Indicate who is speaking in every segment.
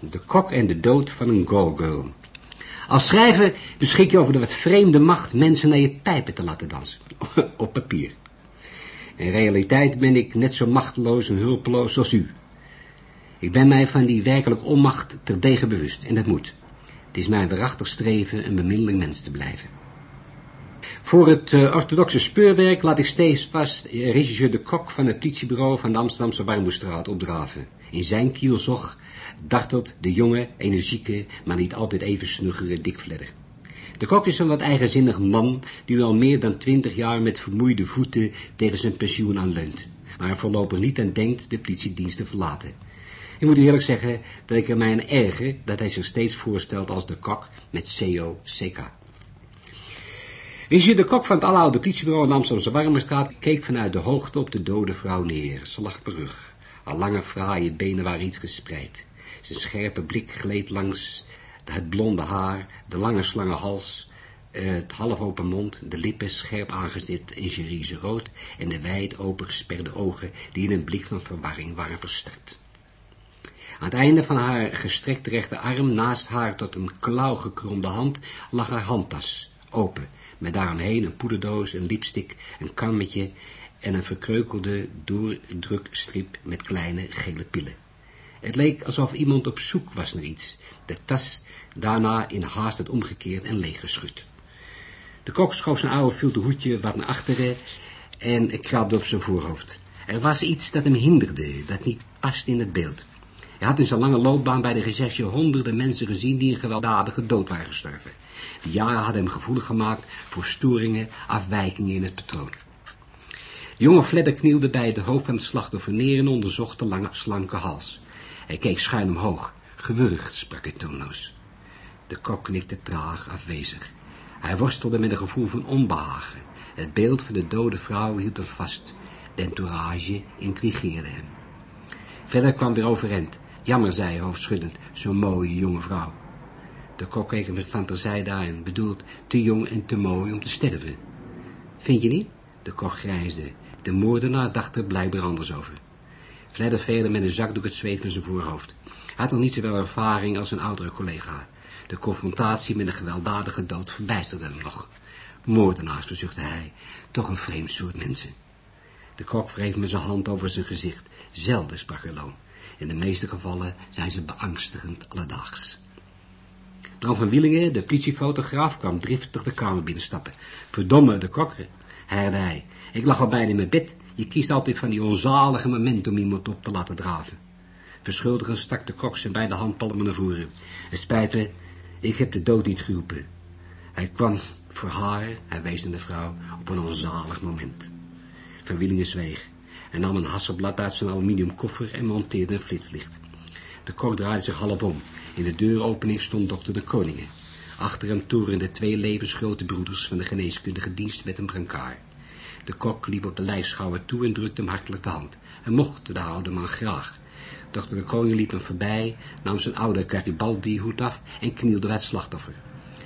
Speaker 1: De kok en de dood van een go-girl. Als schrijver beschik je over de wat vreemde macht mensen naar je pijpen te laten dansen. Op papier. In realiteit ben ik net zo machteloos en hulpeloos als u. Ik ben mij van die werkelijk onmacht terdege bewust, en dat moet. Het is mijn waarachtig streven een bemiddeling mens te blijven. Voor het uh, orthodoxe speurwerk laat ik steeds vast regisseur de Kok van het politiebureau van de Amsterdamse Warmoestraat opdraven. In zijn kielzog dartelt de jonge, energieke, maar niet altijd even snuggere dikvledder. De kok is een wat eigenzinnig man, die al meer dan twintig jaar met vermoeide voeten tegen zijn pensioen aanleunt, maar voorlopig niet aan denkt de politiedienst te verlaten. Ik moet u eerlijk zeggen dat ik er mij aan erger dat hij zich steeds voorstelt als de kok met C-O-C-K. Wist je, de kok van het aloude politiebureau in Amsterdamse Warmerstraat keek vanuit de hoogte op de dode vrouw neer. Ze lag per rug. Haar lange fraaie benen waren iets gespreid. Zijn scherpe blik gleed langs het blonde haar, de lange slange hals, het half open mond, de lippen scherp aangezet in cerise rood en de wijd open gesperde ogen die in een blik van verwarring waren verstard. Aan het einde van haar gestrekte rechterarm, naast haar tot een klauw gekromde hand, lag haar handtas, open, met daaromheen een poederdoos, een lipstick, een kammetje en een verkreukelde doordrukstrip met kleine gele pillen. Het leek alsof iemand op zoek was naar iets, de tas daarna in haast het omgekeerd en leeggeschud. De kok schoof zijn oude filte hoedje wat naar achteren en krabde op zijn voorhoofd. Er was iets dat hem hinderde, dat niet paste in het beeld. Hij had in zijn lange loopbaan bij de recherche honderden mensen gezien die een gewelddadige dood waren gestorven. Die jaren hadden hem gevoelig gemaakt voor storingen, afwijkingen in het patroon. De jonge Fledder knielde bij het hoofd van het slachtoffer neer en onderzocht de lange, slanke hals. Hij keek schuin omhoog. Gewurgd, sprak hij toonloos. De kok knikte traag, afwezig. Hij worstelde met een gevoel van onbehagen. Het beeld van de dode vrouw hield hem vast. De entourage intrigeerde hem. Verder kwam weer overeind. Jammer, zei hij hoofdschuddend, zo'n mooie jonge vrouw. De kok keek hem met fantasie aan, bedoeld te jong en te mooi om te sterven. Vind je niet? De kok grijsde. De moordenaar dacht er blijkbaar anders over. Fledder veerde met een zakdoek het zweet van zijn voorhoofd. Hij had nog niet zoveel ervaring als een oudere collega. De confrontatie met een gewelddadige dood verbijsterde hem nog. Moordenaars, verzuchtte hij, toch een vreemd soort mensen. De kok wreef met zijn hand over zijn gezicht. Zelden, sprak hij loon. In de meeste gevallen zijn ze beangstigend alledaags. Bram van Wielingen, de politiefotograaf, kwam driftig de kamer binnenstappen. Verdomme, de kok, herde hij. Ik lag al bijna in mijn bed. Je kiest altijd van die onzalige momenten om iemand op te laten draven. Verschuldigend stak de kok zijn beide handpalmen naar voren. Het spijt me, ik heb de dood niet geroepen. Hij kwam voor haar, hij wees naar de vrouw, op een onzalig moment. Van Wielingen zweeg. Hij nam een hasselblad uit zijn aluminium koffer en monteerde een flitslicht. De kok draaide zich half om. In de deuropening stond dokter de Koningen. Achter hem toerenden twee levensgrote broeders van de geneeskundige dienst met een brancard. De kok liep op de lijfschouwer toe en drukte hem hartelijk de hand. Hij mocht de oude man graag. Dokter de koning liep hem voorbij, nam zijn oude Garibaldi-hoed af en knielde bij het slachtoffer.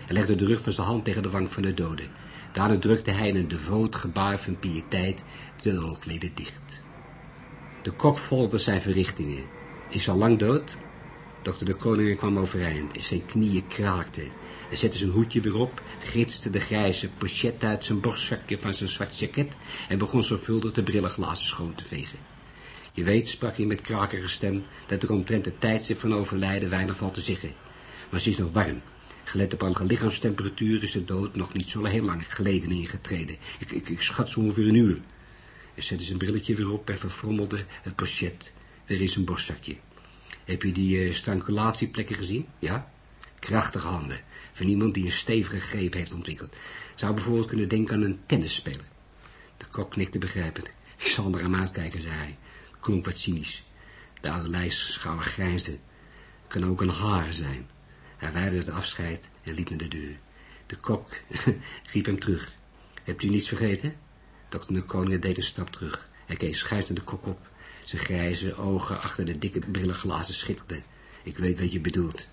Speaker 1: Hij legde de rug van zijn hand tegen de wang van de dode. Daarna drukte hij in een devoot gebaar van piëteit de oogleden dicht. De kok volgde zijn verrichtingen. Is al lang dood? Dokter de koning kwam overeind, in zijn knieën kraakte. Zette zijn hoedje weer op, gritste de grijze pochet uit zijn borstzakje van zijn zwart jacket en begon zorgvuldig de brillenglazen schoon te vegen. Je weet, sprak hij met krakerige stem, dat er omtrent het tijdstip van overlijden weinig valt te zeggen. Maar ze is nog warm. Gelet op haar lichaamstemperatuur is de dood nog niet zo heel lang geleden ingetreden. Ik, ik, ik schat zo ongeveer een uur. Hij zette zijn brilletje weer op en verfrommelde het pochet weer in zijn borstzakje. Heb je die uh, strangulatieplekken gezien? Ja? Krachtige handen van iemand die een stevige greep heeft ontwikkeld. Zou bijvoorbeeld kunnen denken aan een tennisspeler. De kok knikte begrijpend. Ik zal er aan uitkijken, zei hij. Klonk wat cynisch. De oude lijstschouwer grijnsde. Kan ook een haar zijn. Hij weidde het afscheid en liep naar de deur. De kok riep hem terug. Hebt u niets vergeten? Dokter Koning deed een stap terug. Hij keek schuins naar de kok op. Zijn grijze ogen achter de dikke brillenglazen schitterden. Ik weet wat je bedoelt.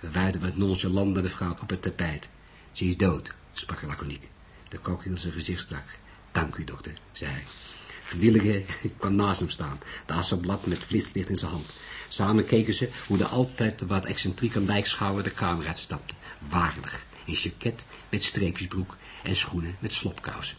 Speaker 1: We wuiden wat nonchalant naar de vrouw op het tapijt. Ze is dood, sprak hij laconiek. De kok hield zijn gezicht strak. Dank u, dokter, zei hij. Willige kwam naast hem staan, de assenblad met flitslicht in zijn hand. Samen keken ze hoe de altijd wat excentrieke lijkschouwer de kamer uitstapte. Waardig, in jacket met streepjesbroek en schoenen met slopkousen.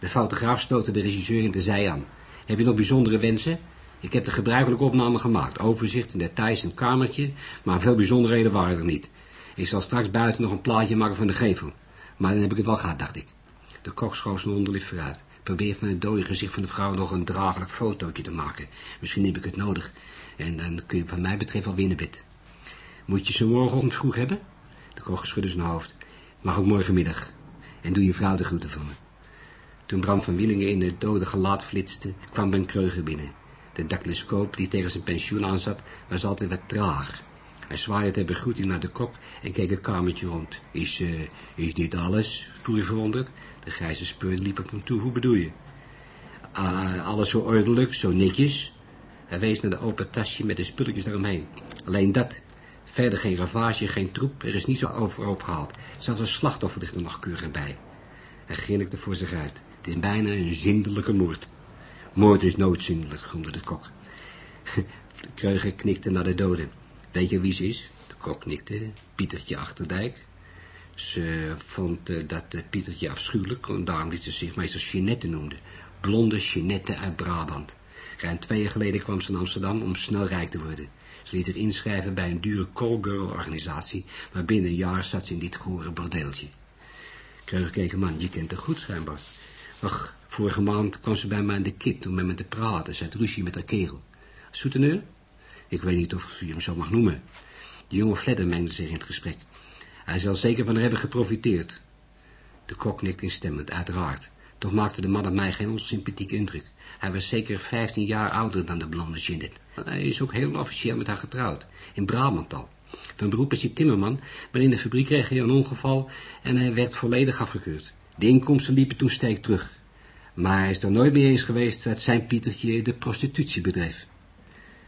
Speaker 1: De fotograaf stootte de regisseur in de zij aan. Heb je nog bijzondere wensen? Ik heb de gebruikelijke opname gemaakt. Overzicht details het kamertje, maar veel bijzonderheden waren er niet. Ik zal straks buiten nog een plaatje maken van de gevel. Maar dan heb ik het wel gehad, dacht ik. De kok schoof zijn onderlip vooruit. Probeer van het dode gezicht van de vrouw nog een draaglijk fotootje te maken. Misschien heb ik het nodig. En dan kun je van mij betreft al winnen bid. Moet je ze morgenochtend vroeg hebben? De kok schudde zijn hoofd. Mag ook morgenmiddag. En doe je vrouw de groeten van me. Toen Bram van Willingen in het dode gelaat flitste, kwam Ben Kreuger binnen. De dactyloscoop die tegen zijn pensioen aanzat, was altijd wat traag. Hij zwaaide ter begroeting naar de kok en keek het kamertje rond. Is, uh, is dit alles? vroeg hij verwonderd. De grijze speur liep op hem toe. Hoe bedoel je? Uh, alles zo ordelijk, zo netjes. Hij wees naar de open tasje met de spulletjes daaromheen. Alleen dat. Verder geen ravage, geen troep. Er is niet zo over opgehaald. Zelfs een slachtoffer ligt er nog keurig bij. Hij grinnikte voor zich uit. Het is bijna een zindelijke moord. Moord is nooit zindelijk, gromde de kok. Kreuger knikte naar de doden. Weet je wie ze is? De kok knikte. Pietertje Achterdijk. Ze vond uh, dat uh, Pietertje afschuwelijk, daarom liet ze zich meestal Jeanette noemde. Blonde Jeanette uit Brabant. Ruim twee jaar geleden kwam ze in Amsterdam om snel rijk te worden. Ze liet zich inschrijven bij een dure callgirl-organisatie, maar binnen een jaar zat ze in dit gore bordeeltje. Kreuger keek man, je kent haar goed schijnbaar. Ach, vorige maand kwam ze bij mij in de kit om met me te praten. Ze had ruzie met haar kerel. Souteneur? Ik weet niet of je hem zo mag noemen. De jonge Fledder mengde zich in het gesprek. Hij zal zeker van haar hebben geprofiteerd. De kok knikte instemmend, uiteraard. Toch maakte de man op mij geen onsympathieke indruk. Hij was zeker vijftien jaar ouder dan de blonde Jeanette. Hij is ook heel officieel met haar getrouwd. In Brabant al. Van beroep is hij timmerman, maar in de fabriek kreeg hij een ongeval en hij werd volledig afgekeurd. De inkomsten liepen toen sterk terug. Maar hij is er nooit mee eens geweest dat zijn Pietertje de prostitutie bedreef.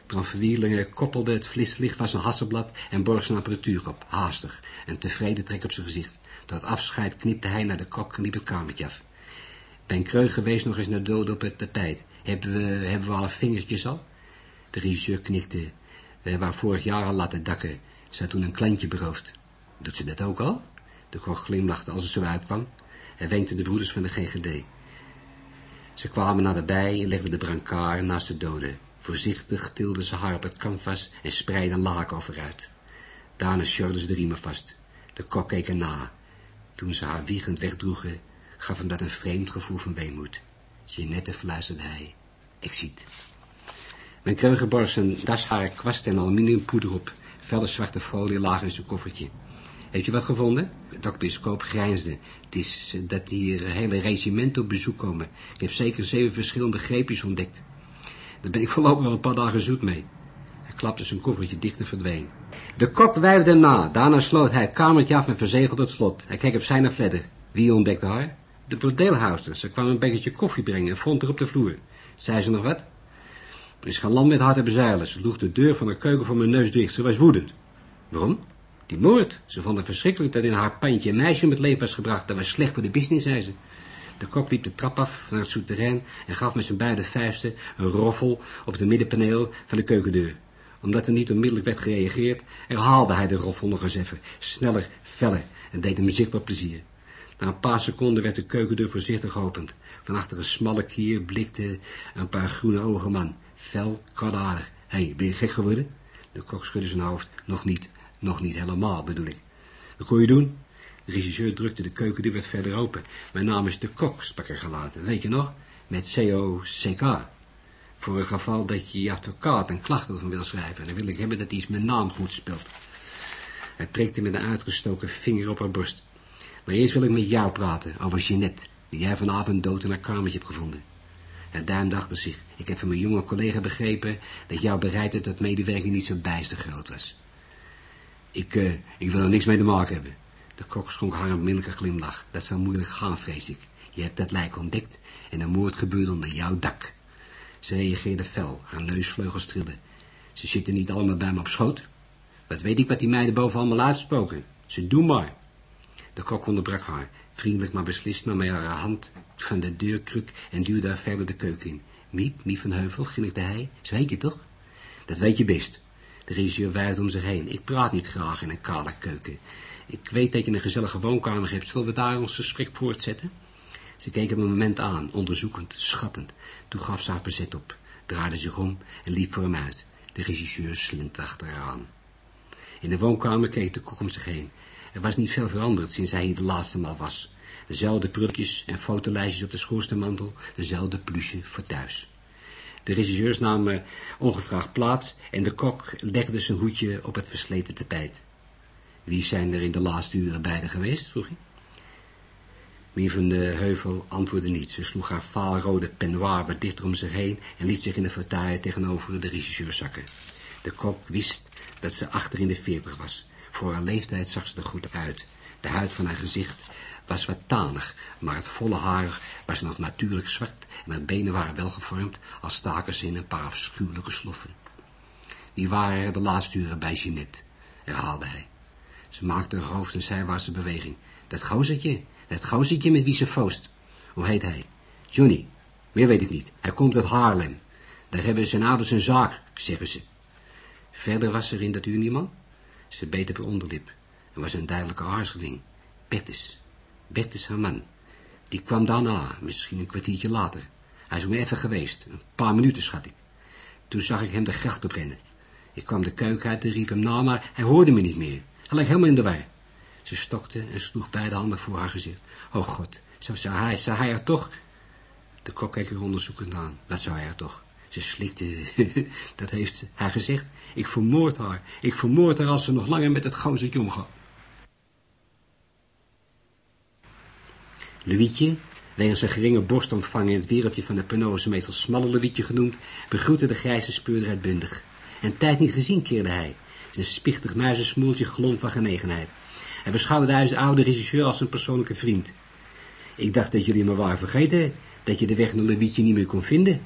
Speaker 1: Bram Verwierlingen koppelde het flitslicht van zijn hassenblad en borg zijn apparatuur op, haastig, en tevreden trek op zijn gezicht. Tot afscheid knipte hij naar de kok en liep het kamertje af. Ben Kreuger wees nog eens naar dood op het tapijt. Hebben we, hebben we alle vingertjes al? De regisseur knikte. We hebben haar vorig jaar al laten dakken. Ze had toen een klantje beroofd. Doet ze dat ook al? De kok glimlachte als het zo uitkwam. Hij wenkte de broeders van de GGD. Ze kwamen naderbij en legden de brancard naast de dode. Voorzichtig tilden ze haar op het canvas en spreidden een laken overuit. Daarna sjorden ze de riemen vast. De kok keek erna. Toen ze haar wiegend wegdroegen, gaf hem dat een vreemd gevoel van weemoed. Jeannette fluisterde hij. Ik ziet. Mijn kreuger borg zijn dasharen kwast en aluminiumpoeder op. Felle zwarte folie lagen in zijn koffertje. Heb je wat gevonden? Dr. Biscoop grijnsde. Het is dat hier een hele regiment op bezoek komen. Ik heb zeker zeven verschillende greepjes ontdekt. Daar ben ik voorlopig wel een paar dagen zoet mee. Hij klapte zijn koffertje dicht en verdween. De kok wijfde hem na. Daarna sloot hij het kamertje af en verzegelde het slot. Hij keek op zijn fledder. Wie ontdekte haar? De bordeelhuister. Ze kwam een bekertje koffie brengen en vond er op de vloer. Zei ze nog wat? Er is land met haar te bezeilen. Ze sloeg de deur van de keuken voor mijn neus dicht. Ze was woedend. Waarom? Die moord. Ze vond het verschrikkelijk dat in haar pandje een meisje met leven was gebracht. Dat was slecht voor de business, zei ze. De kok liep de trap af naar het souterrain en gaf met zijn beide vuisten een roffel op het middenpaneel van de keukendeur. Omdat er niet onmiddellijk werd gereageerd, herhaalde hij de roffel nog eens even, sneller, feller en deed hem zichtbaar plezier. Na een paar seconden werd de keukendeur voorzichtig geopend. Van achter een smalle kier blikte een paar groene ogen man. Fel, kwaadaardig. Hé, hey, ben je gek geworden? De kok schudde zijn hoofd. Nog niet, nog niet helemaal, bedoel ik. Wat kon je doen? De regisseur drukte de keukendeur wat verder open. Mijn naam is de kok, sprak gelaten. Weet je nog? Met C-O-C-K. Voor een geval dat je je advocaat een klacht over wil schrijven. Dan wil ik hebben dat hij mijn naam goed speelt. Hij prikte met een uitgestoken vinger op haar borst. Maar eerst wil ik met jou praten over Jeannette, die jij vanavond dood in haar kamertje hebt gevonden. Het duim dacht zich, ik heb van mijn jonge collega begrepen dat jouw bereidheid tot medewerking niet zo bijster groot was. Ik, uh, ik wil er niks mee te maken hebben. De kok schonk haar een minnelijke glimlach. Dat zou moeilijk gaan, vrees ik. Je hebt dat lijk ontdekt en de moord gebeurde onder jouw dak. Ze reageerde fel, haar neusvleugels trilden. Ze zitten niet allemaal bij me op schoot. Wat weet ik wat die meiden boven allemaal uitspoken. Ze doen maar. De kok onderbrak haar. Vriendelijk maar beslist nam hij haar hand van de deurkruk en duwde haar verder de keuken in. Miep, Miep van Heuvel, grinnikte hij. Zo weet je toch? Dat weet je best. De regisseur wuifde om zich heen. Ik praat niet graag in een kale keuken. Ik weet dat je een gezellige woonkamer hebt. Zullen we daar ons gesprek voortzetten? Ze keek hem een moment aan, onderzoekend, schattend. Toen gaf ze haar verzet op, draaide zich om en liep voor hem uit. De regisseur slint achteraan. In de woonkamer keek de kok om zich heen. Er was niet veel veranderd sinds hij hier de laatste maal was. Dezelfde prulletjes en fotolijstjes op de schoorsteenmantel, dezelfde pluche voor thuis. De regisseurs namen ongevraagd plaats en de kok legde zijn hoedje op het versleten tapijt. Wie zijn er in de laatste uren beide geweest, vroeg hij. Wie van de Heuvel antwoordde niet. Ze sloeg haar vaalrode peignoir wat dichter om zich heen en liet zich in de fauteuil tegenover de regisseur zakken. De kok wist dat ze achter in de veertig was. Voor haar leeftijd zag ze er goed uit. De huid van haar gezicht was wat tanig, maar het volle haar was nog natuurlijk zwart en haar benen waren wel gevormd, als staken ze in een paar afschuwelijke sloffen. Die waren er de laatste uren bij Jeanette, herhaalde hij. Ze maakte haar hoofd een zijwaartse beweging. Dat gozertje, dat gozertje met wie ze. Hoe heet hij? Johnny. Meer weet ik niet. Hij komt uit Haarlem. Daar hebben zijn ouders een zaak, zeggen ze. Verder was er in dat uur niemand. Ze beet op haar onderlip. Er was een duidelijke aarzeling. Bertus. Bertus haar man. Die kwam daarna, misschien een kwartiertje later. Hij is om even geweest. Een paar minuten, schat ik. Toen zag ik hem de gracht op rennen. Ik kwam de keuken uit en riep hem na, maar hij hoorde me niet meer. Hij lag helemaal in de war. Ze stokte en sloeg beide handen voor haar gezicht. Oh god, zou, zou hij, zou hij er toch... De kok keek er onderzoekend aan. Wat zou hij er toch? Ze slikte, dat heeft hij gezegd. Ik vermoord haar. Ik vermoord haar als ze nog langer met het gozertje omgaat. Louietje, wegens zijn geringe borstomvang in het wereldje van de penose meestal smalle Louietje genoemd, begroette de grijze speurder uitbundig. En tijd niet gezien keerde hij. Zijn spichtig muizensmoeltje glom van genegenheid. Hij beschouwde de oude regisseur als een persoonlijke vriend. Ik dacht dat jullie me waren vergeten, dat je de weg naar Louietje niet meer kon vinden.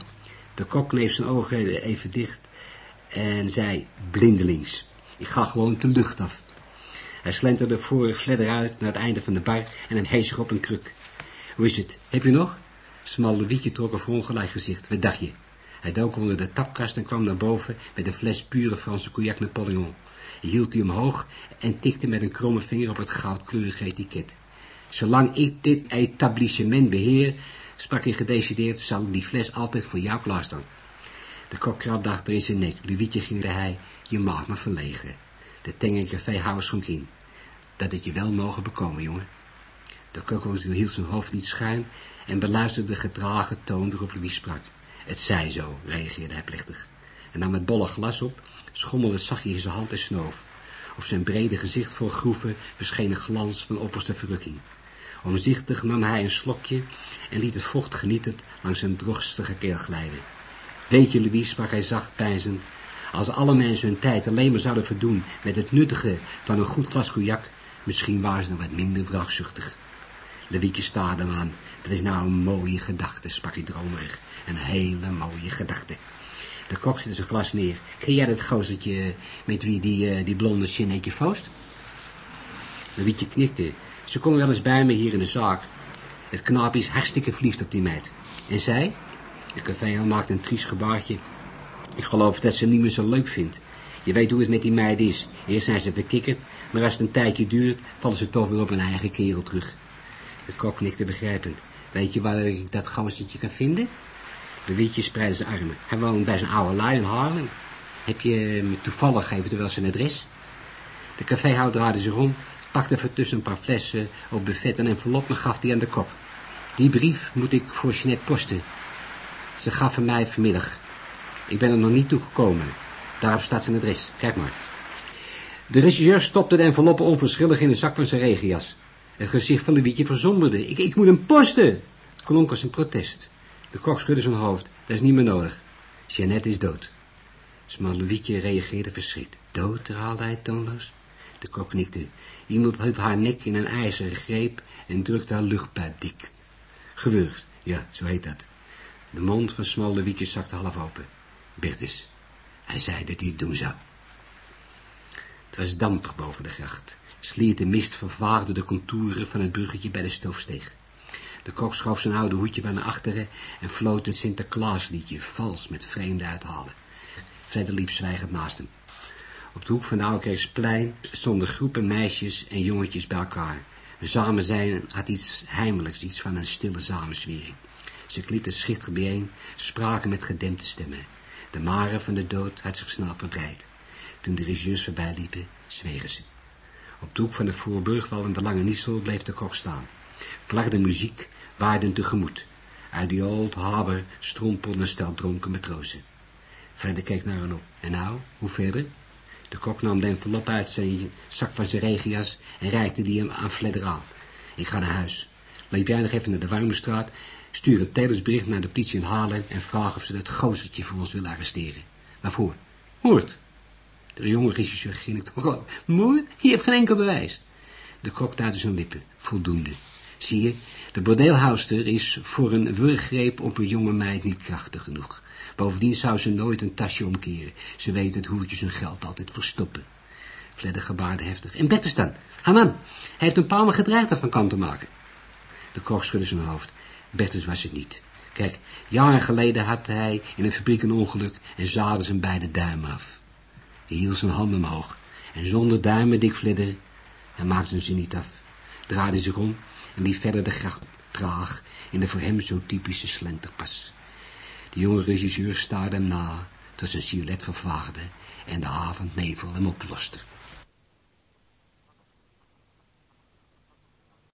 Speaker 1: De kok kneep zijn ogen even dicht en zei blindelings. Ik ga gewoon de lucht af. Hij slenterde voor fledder uit naar het einde van de bar en hij hees zich op een kruk. Hoe is het? Heb je nog? Smal Wietje trok een verongelijk gezicht. Wat dacht je? Hij dook onder de tapkast en kwam naar boven met een fles pure Franse cognac Napoleon. Hij hield die omhoog en tikte met een kromme vinger op het goudkleurige etiket. Zolang ik dit etablissement beheer, sprak hij gedecideerd, zal die fles altijd voor jou klaarstaan. De kok krabde achter in zijn nek. Luwietje ging hij, je mag me verlegen. De Tengen caféhouder schonk in. Dat het je wel mogen bekomen, jongen. De kok hield zijn hoofd niet schuin en beluisterde de gedragen toon waarop Louis sprak. Het zij zo, reageerde hij plechtig. En nam het bolle glas op, schommelde zachtjes in zijn hand en snoof. Op zijn brede gezicht vol groeven verscheen een glans van opperste verrukking. Omzichtig nam hij een slokje en liet het vocht genietend langs zijn drogstige keel glijden. Weet je, Louis, sprak hij zacht pijzend, als alle mensen hun tijd alleen maar zouden verdoen met het nuttige van een goed glas cognac, misschien waren ze nog wat minder wraakzuchtig. Lewietje staarde hem aan. Dat is nou een mooie gedachte, sprak hij dromerig. Een hele mooie gedachte. De kok zette zijn glas neer. Ken jij dat gozertje met wie die, uh, die blonde Jeanetje foost? Lewietje knikte. Ze komen wel eens bij me hier in de zaak. Het knaapje is hartstikke verliefd op die meid. En zij? De caféhouder maakte een triest gebaartje. Ik geloof dat ze niet meer zo leuk vindt. Je weet hoe het met die meid is. Eerst zijn ze verkikkerd, maar als het een tijdje duurt, vallen ze toch weer op hun eigen kerel terug. De kok knikte begrijpend. Weet je waar ik dat gozertje kan vinden? De wietje spreidde zijn armen. Hij woont bij zijn oude lui in Haarlem. Heb je toevallig eventueel zijn adres? De caféhouder draaide zich om, pakte even tussen een paar flessen op buffet en envelop en gaf die aan de kok. Die brief moet ik voor Jeanette posten. Ze gaf hem mij vanmiddag. Ik ben er nog niet toe gekomen. Daarop staat zijn adres. Kijk maar. De regisseur stopte de enveloppen onverschillig in de zak van zijn regenjas. Het gezicht van Louietje verzomberde. Ik, ik moet hem posten! Het klonk als een protest. De kok schudde zijn hoofd. Dat is niet meer nodig. Jeannette is dood. Smal Louietje reageerde verschrikt. Dood, herhaalde hij toonloos. De kok knikte. Iemand hield haar nek in een ijzeren greep en drukte haar luchtpijp dicht. Gewurgd, ja, zo heet dat. De mond van Smal Louietje zakte half open. Bertus, hij zei dat hij het doen zou. Het was dampig boven de gracht. Slierte mist vervaagde de contouren van het bruggetje bij de stoofsteeg. De kok schoof zijn oude hoedje van naar achteren en floot een Sinterklaasliedje, vals met vreemde uithalen. Verder liep zwijgend naast hem. Op de hoek van de Oudekerksplein stonden groepen meisjes en jongetjes bij elkaar. Hun samen zijn had iets heimelijks, iets van een stille samenswering. Ze klieten schichtig bijeen, spraken met gedempte stemmen. De mare van de dood had zich snel verbreid. Toen de regisseurs voorbij liepen, zwegen ze. Op de hoek van de Voorburgwal en de Lange Niesel bleef de kok staan. Flarde muziek waarden tegemoet. Uit die old harbor strompelde stel dronken matrozen. Fledder keek naar hen op. En nou, hoe verder? De kok nam de envelop uit zijn zak van zijn regia's en reikte die hem aan Fledder aan. Ik ga naar huis. Loop jij nog even naar de Warmestraat, stuur een telersbericht naar de politie in Haarlem en vraag of ze dat gozertje voor ons willen arresteren. Waarvoor? Moord. De jonge regisseur ging ik toch gewoon. Moord? Je hebt geen enkel bewijs. De kok duidde zijn lippen. Voldoende. Zie je, de bordeelhouster is voor een wurggreep op een jonge meid niet krachtig genoeg. Bovendien zou ze nooit een tasje omkeren. Ze weet het hoertjes hun geld altijd verstoppen. Fledder gebaarde heftig. En Bertus dan? Haman, hij heeft een paar maal gedreigd ervan kant te maken. De kok schudde zijn hoofd. Bertus was het niet. Kijk, jaren geleden had hij in een fabriek een ongeluk en zaden zijn beide duimen af. Hij hield zijn handen omhoog en zonder duimen dik Fledder en maakte ze niet af. Draaide zich om en liep verder de gracht traag in de voor hem zo typische slenterpas. De jonge regisseur staarde hem na, tot zijn silhouet vervaagde en de avondnevel hem oploste.